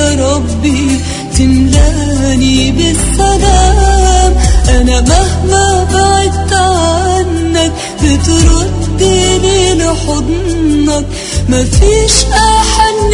يا ربي تملاني بالسلام. أنا مهما بعدت عنك بتردني لحضنك. مفيش أحن